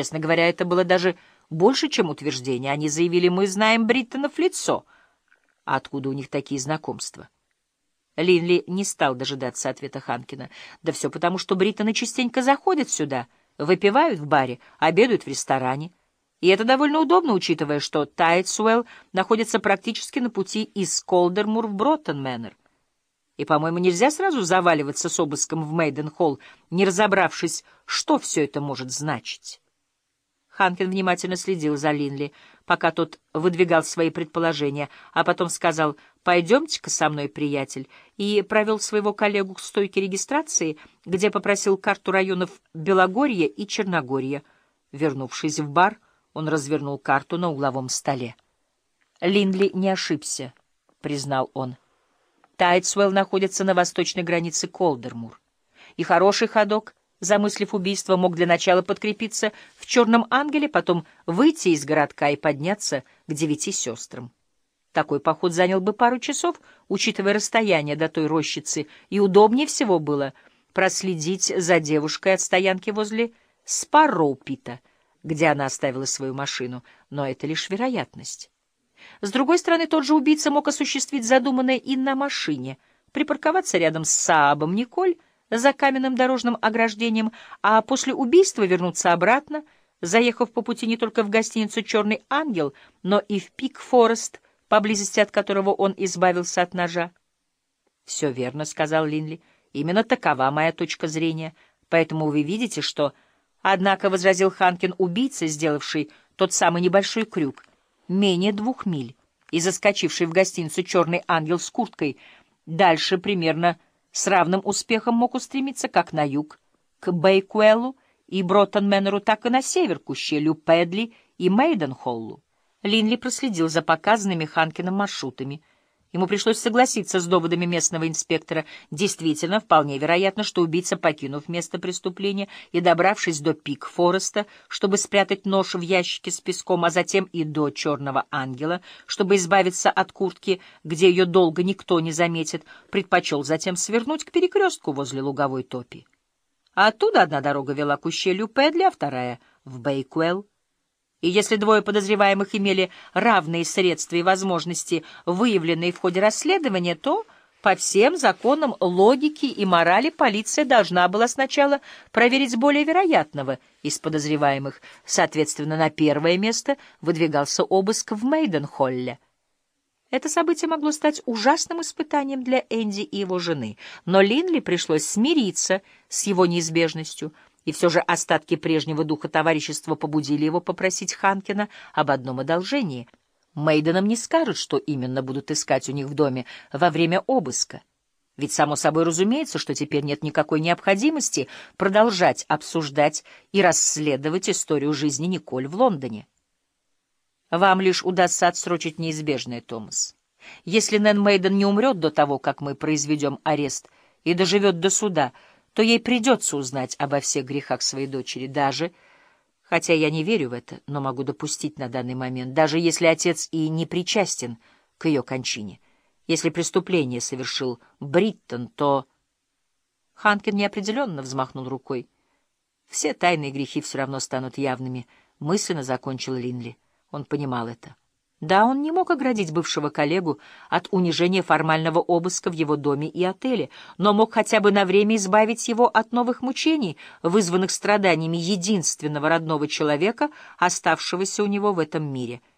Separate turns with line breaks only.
Честно говоря, это было даже больше, чем утверждение. Они заявили, мы знаем Бриттона в лицо. А откуда у них такие знакомства? Линли не стал дожидаться ответа Ханкина. Да все потому, что Бриттоны частенько заходят сюда, выпивают в баре, обедают в ресторане. И это довольно удобно, учитывая, что Тайтсуэлл находится практически на пути из Колдермур в Броттон-Мэннер. И, по-моему, нельзя сразу заваливаться с обыском в Мейден-Холл, не разобравшись, что все это может значить. Ханкин внимательно следил за Линли, пока тот выдвигал свои предположения, а потом сказал «Пойдемте-ка со мной, приятель», и провел своего коллегу к стойке регистрации, где попросил карту районов Белогорья и Черногорья. Вернувшись в бар, он развернул карту на угловом столе. «Линли не ошибся», — признал он. Тайтсвелл находится на восточной границе Колдермур. И хороший ходок, замыслив убийство, мог для начала подкрепиться в «Черном ангеле», потом выйти из городка и подняться к девяти сестрам. Такой поход занял бы пару часов, учитывая расстояние до той рощицы, и удобнее всего было проследить за девушкой от стоянки возле Спарроупита, где она оставила свою машину, но это лишь вероятность. С другой стороны, тот же убийца мог осуществить задуманное и на машине, припарковаться рядом с Саабом Николь за каменным дорожным ограждением, а после убийства вернуться обратно, заехав по пути не только в гостиницу «Черный ангел», но и в Пик-Форест, поблизости от которого он избавился от ножа. «Все верно», — сказал Линли. «Именно такова моя точка зрения. Поэтому вы видите, что...» Однако, — возразил Ханкин, — убийца, сделавший тот самый небольшой крюк, менее двух миль, и заскочивший в гостиницу «Черный ангел» с курткой, дальше примерно с равным успехом мог устремиться как на юг, к Бейкуэллу и Броттон-Мэннеру, так и на север, к ущелью Пэдли и Мейденхоллу. Линли проследил за показанными Ханкиным маршрутами — Ему пришлось согласиться с доводами местного инспектора. Действительно, вполне вероятно, что убийца, покинув место преступления и добравшись до пик Фореста, чтобы спрятать нож в ящике с песком, а затем и до Черного Ангела, чтобы избавиться от куртки, где ее долго никто не заметит, предпочел затем свернуть к перекрестку возле луговой топи. А оттуда одна дорога вела к ущелью Пэдли, а вторая — в Бейкуэлл. И если двое подозреваемых имели равные средства и возможности, выявленные в ходе расследования, то по всем законам логики и морали полиция должна была сначала проверить более вероятного из подозреваемых. Соответственно, на первое место выдвигался обыск в Мейденхолле. Это событие могло стать ужасным испытанием для Энди и его жены, но Линли пришлось смириться с его неизбежностью — и все же остатки прежнего духа товарищества побудили его попросить Ханкина об одном одолжении. Мейденам не скажут, что именно будут искать у них в доме во время обыска. Ведь само собой разумеется, что теперь нет никакой необходимости продолжать обсуждать и расследовать историю жизни Николь в Лондоне. Вам лишь удастся отсрочить неизбежное, Томас. Если Нэн Мейден не умрет до того, как мы произведем арест, и доживет до суда — то ей придется узнать обо всех грехах своей дочери, даже, хотя я не верю в это, но могу допустить на данный момент, даже если отец и не причастен к ее кончине. Если преступление совершил Бриттон, то... Ханкин неопределенно взмахнул рукой. Все тайные грехи все равно станут явными, мысленно закончил Линли. Он понимал это. Да, он не мог оградить бывшего коллегу от унижения формального обыска в его доме и отеле, но мог хотя бы на время избавить его от новых мучений, вызванных страданиями единственного родного человека, оставшегося у него в этом мире —